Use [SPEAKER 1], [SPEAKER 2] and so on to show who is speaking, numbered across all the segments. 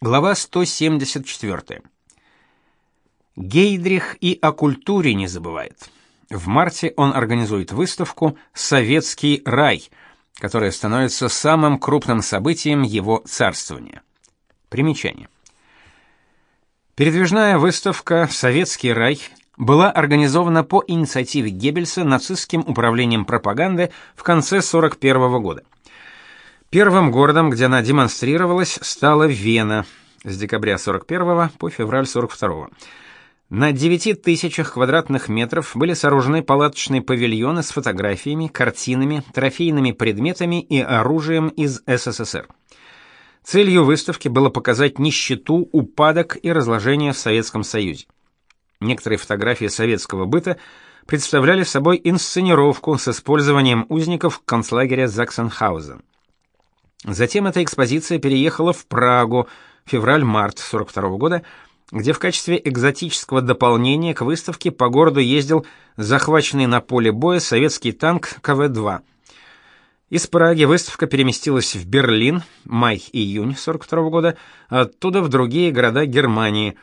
[SPEAKER 1] Глава 174. Гейдрих и о культуре не забывает. В марте он организует выставку «Советский рай», которая становится самым крупным событием его царствования. Примечание. Передвижная выставка «Советский рай» была организована по инициативе Геббельса нацистским управлением пропаганды в конце 41 года. Первым городом, где она демонстрировалась, стала Вена с декабря 41 по февраль 42. На 9 тысячах квадратных метров были сооружены палаточные павильоны с фотографиями, картинами, трофейными предметами и оружием из СССР. Целью выставки было показать нищету, упадок и разложение в Советском Союзе. Некоторые фотографии советского быта представляли собой инсценировку с использованием узников концлагеря Заксенхаузен. Затем эта экспозиция переехала в Прагу, февраль-март 42 года, где в качестве экзотического дополнения к выставке по городу ездил захваченный на поле боя советский танк КВ-2. Из Праги выставка переместилась в Берлин, май-июнь 42 года, оттуда в другие города Германии.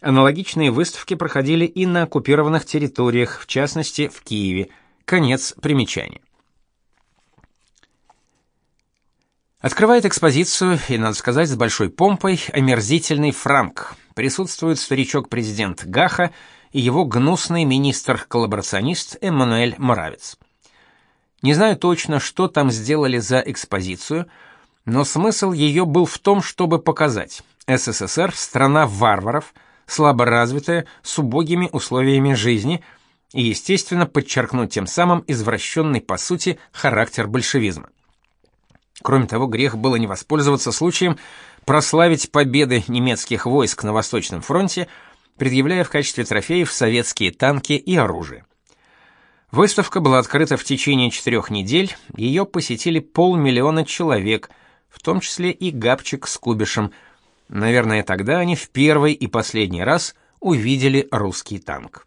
[SPEAKER 1] Аналогичные выставки проходили и на оккупированных территориях, в частности, в Киеве. Конец примечания. Открывает экспозицию, и, надо сказать, с большой помпой, омерзительный Франк. Присутствует старичок-президент Гаха и его гнусный министр-коллаборационист Эммануэль Моравец. Не знаю точно, что там сделали за экспозицию, но смысл ее был в том, чтобы показать СССР – страна варваров, слабо развитая, с убогими условиями жизни и, естественно, подчеркнуть тем самым извращенный по сути характер большевизма. Кроме того, грех было не воспользоваться случаем прославить победы немецких войск на Восточном фронте, предъявляя в качестве трофеев советские танки и оружие. Выставка была открыта в течение четырех недель, ее посетили полмиллиона человек, в том числе и Габчик с Кубишем. Наверное, тогда они в первый и последний раз увидели русский танк.